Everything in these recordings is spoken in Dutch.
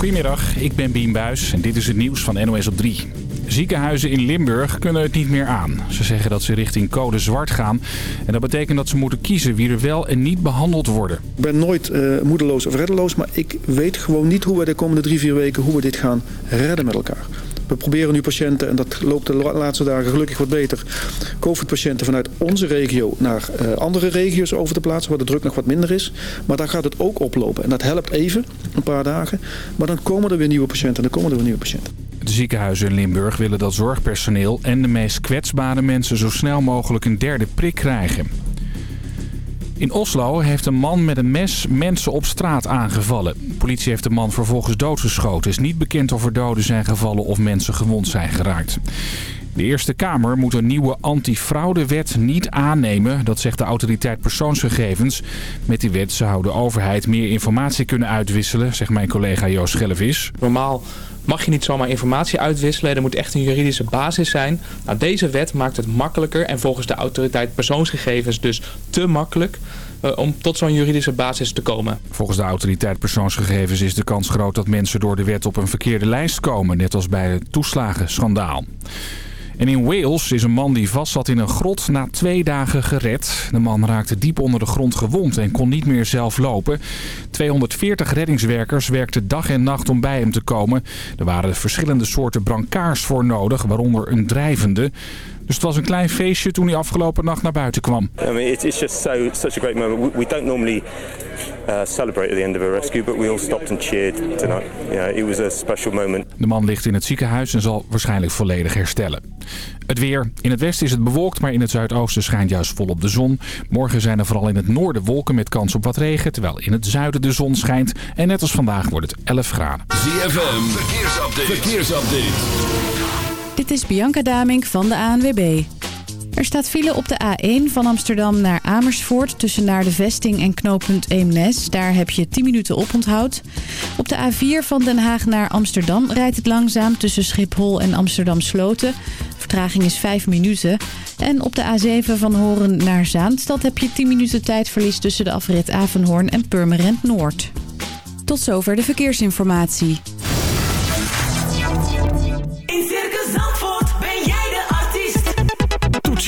Goedemiddag, ik ben Bien Buis en dit is het nieuws van NOS op 3. Ziekenhuizen in Limburg kunnen het niet meer aan. Ze zeggen dat ze richting code zwart gaan. En dat betekent dat ze moeten kiezen wie er wel en niet behandeld worden. Ik ben nooit uh, moedeloos of reddeloos, maar ik weet gewoon niet hoe we de komende drie, vier weken hoe we dit gaan redden met elkaar. We proberen nu patiënten, en dat loopt de laatste dagen gelukkig wat beter... covid-patiënten vanuit onze regio naar uh, andere regio's over te plaatsen... waar de druk nog wat minder is. Maar daar gaat het ook oplopen. En dat helpt even, een paar dagen. Maar dan komen er weer nieuwe patiënten en dan komen er weer nieuwe patiënten. De ziekenhuizen in Limburg willen dat zorgpersoneel en de meest kwetsbare mensen zo snel mogelijk een derde prik krijgen. In Oslo heeft een man met een mes mensen op straat aangevallen. De politie heeft de man vervolgens doodgeschoten. Het is niet bekend of er doden zijn gevallen of mensen gewond zijn geraakt. De Eerste Kamer moet een nieuwe antifraudewet niet aannemen. Dat zegt de autoriteit persoonsgegevens. Met die wet zou de overheid meer informatie kunnen uitwisselen, zegt mijn collega Joost Schellevis. Normaal mag je niet zomaar informatie uitwisselen. Er moet echt een juridische basis zijn. Nou, deze wet maakt het makkelijker en volgens de autoriteit persoonsgegevens dus te makkelijk uh, om tot zo'n juridische basis te komen. Volgens de autoriteit persoonsgegevens is de kans groot dat mensen door de wet op een verkeerde lijst komen. Net als bij het toeslagenschandaal. En in Wales is een man die vast zat in een grot na twee dagen gered. De man raakte diep onder de grond gewond en kon niet meer zelf lopen. 240 reddingswerkers werkten dag en nacht om bij hem te komen. Er waren verschillende soorten brancards voor nodig, waaronder een drijvende. Dus het was een klein feestje toen hij afgelopen nacht naar buiten kwam. I mean, it's just so, such a great moment. We don't normally uh, celebrate at the end of a rescue, but we all stopped and cheered tonight. Yeah, it was a special moment. De man ligt in het ziekenhuis en zal waarschijnlijk volledig herstellen. Het weer. In het westen is het bewolkt, maar in het zuidoosten schijnt juist volop de zon. Morgen zijn er vooral in het noorden wolken met kans op wat regen, terwijl in het zuiden de zon schijnt. En net als vandaag wordt het 11 graden. ZFM, verkeersupdate. verkeersupdate. Dit is Bianca Damink van de ANWB. Er staat file op de A1 van Amsterdam naar Amersfoort... tussen naar de vesting en knooppunt Eemnes. Daar heb je 10 minuten oponthoud. Op de A4 van Den Haag naar Amsterdam rijdt het langzaam... tussen Schiphol en Amsterdam-Sloten. Vertraging is 5 minuten. En op de A7 van Horen naar Zaanstad heb je 10 minuten tijdverlies... tussen de afrit Avenhoorn en Purmerend Noord. Tot zover de verkeersinformatie.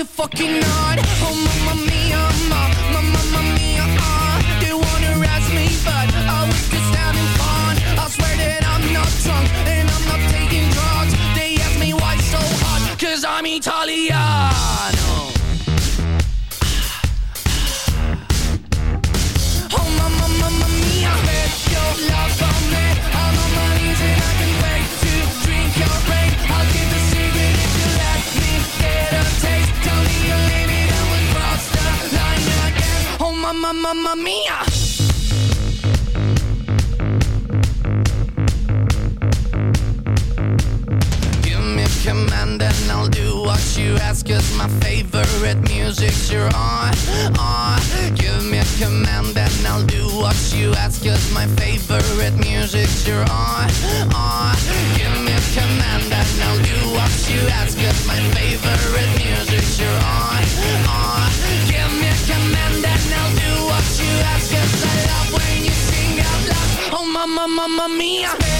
such a fucking nerd. Oh mamma, mamma mia.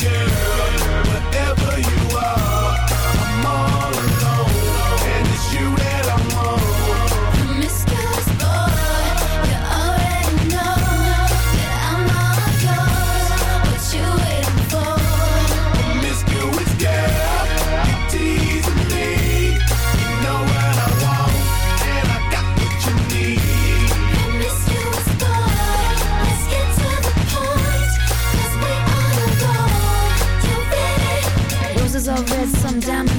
girl, whatever you are,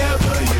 Whatever you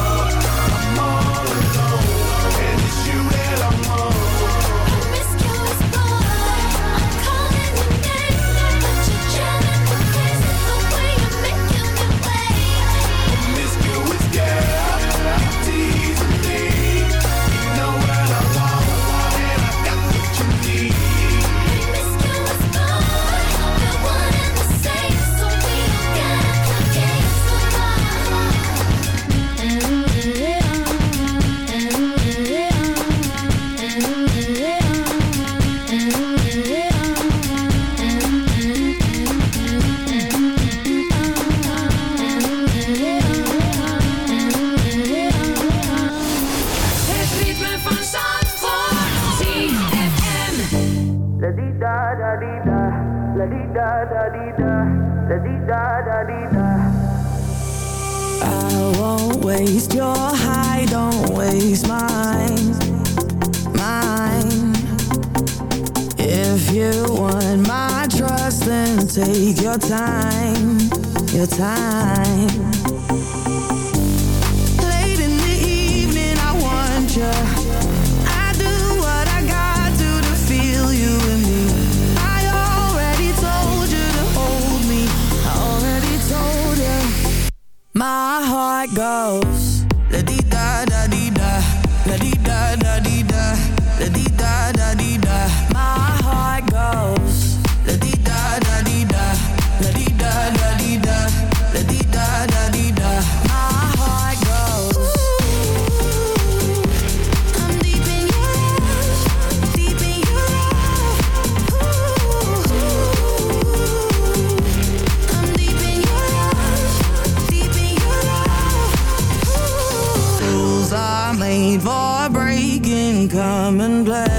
I won't waste your high, don't waste mine, mine. If If you want my trust, then take your time, your time. Late in the evening, I want you. My heart goes Come and play,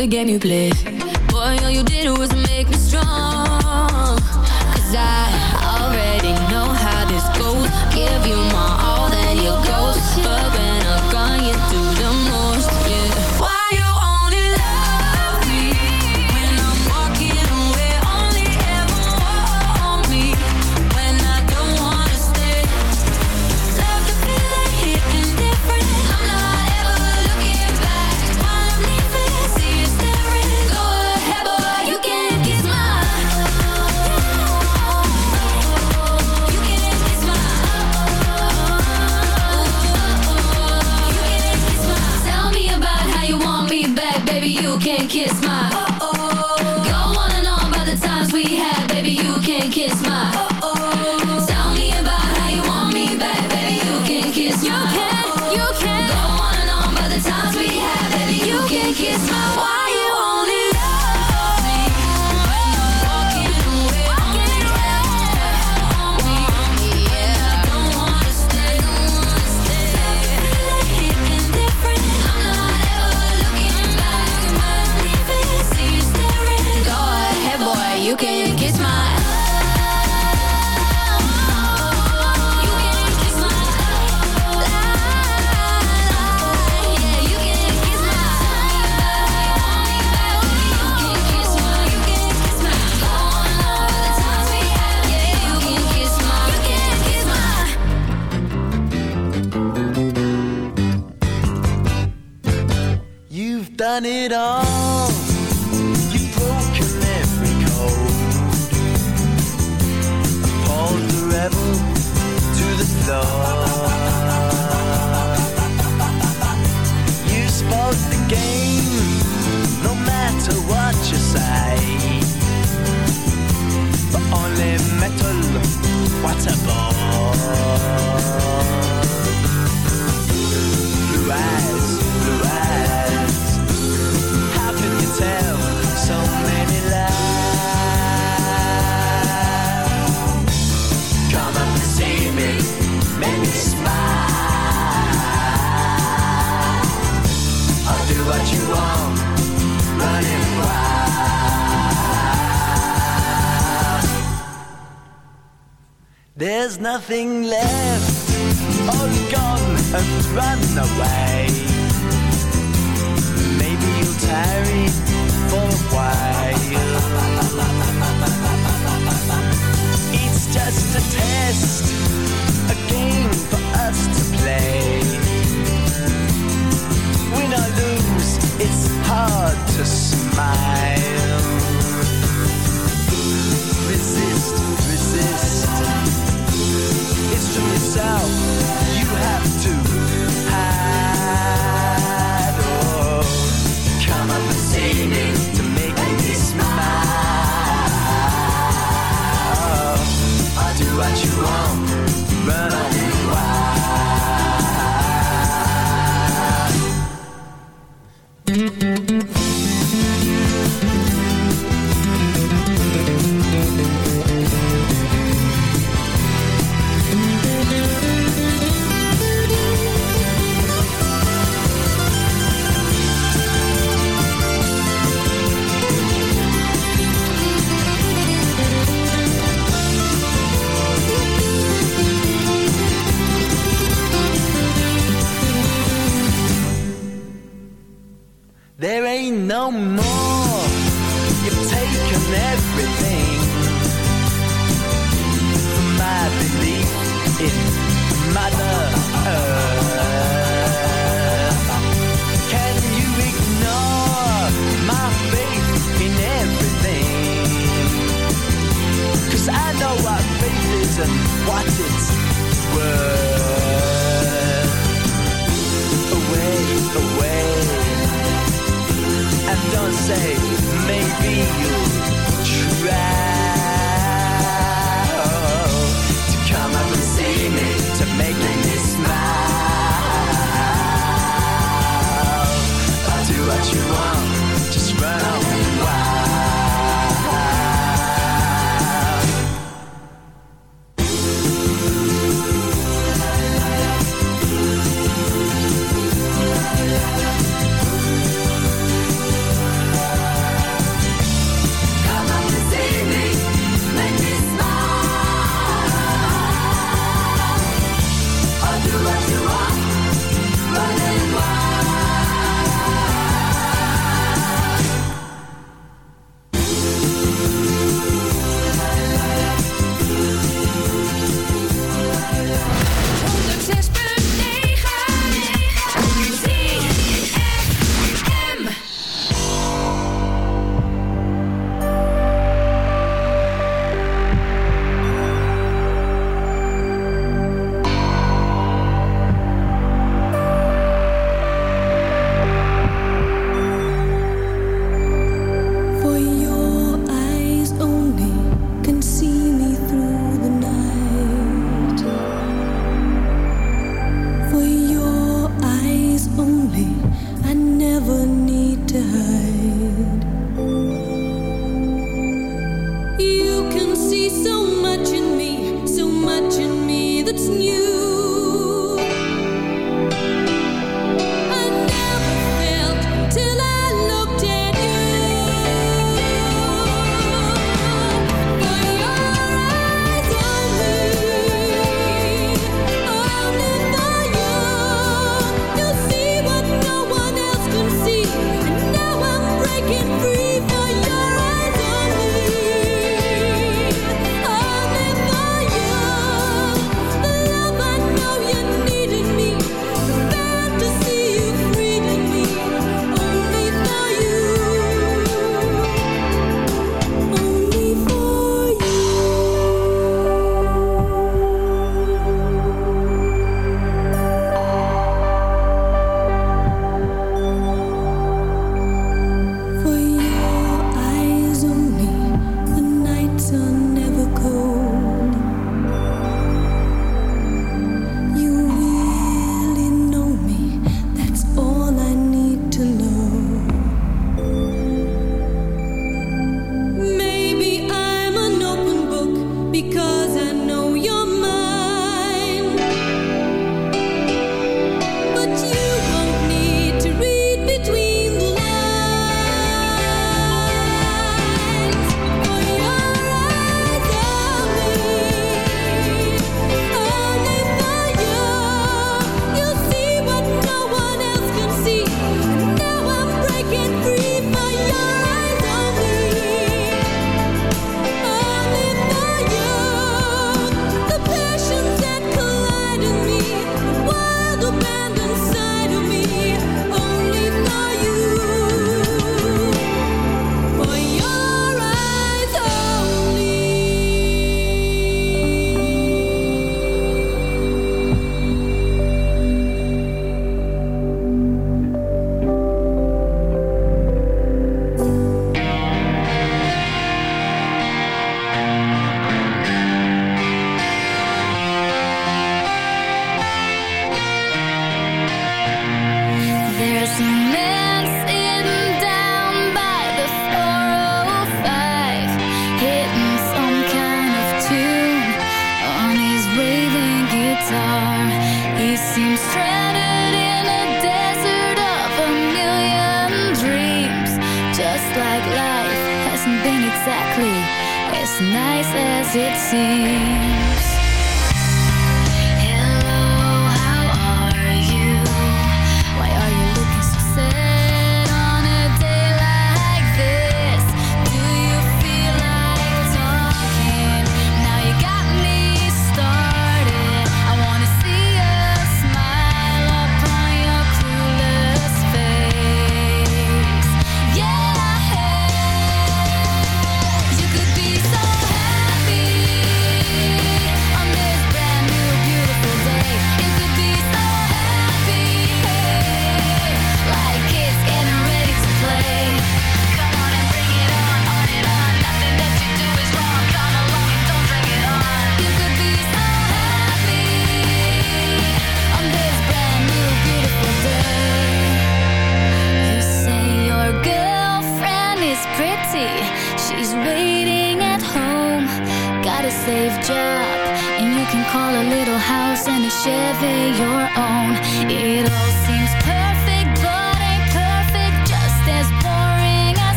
The game you play, Boy, are you did it all. What you want, run on